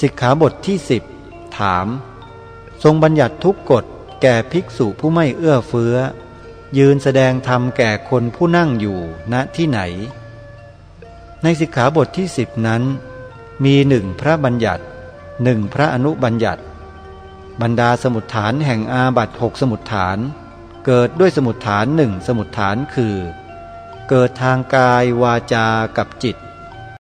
สิกขาบทที่สิบถาม ทรงบัญญัติทุกกฎแก่ภิกษุผู้ไม่เอื้อเฟื้อ ยืนแสดงธรรมแก่คนผู้นั่งอยู่ณที่ไหน ในสิกขาบทที่สิบนั้น มีหนึ่งพระบัญญัติหนึ่งพระอนุบัญญัติ บรรดาสมุดฐานแห่งอาบัตหกสมุดฐาน เกิดด้วยสมุดฐานหนึ่งสมุดฐานคือ เกิดทางกายวาจากับจิต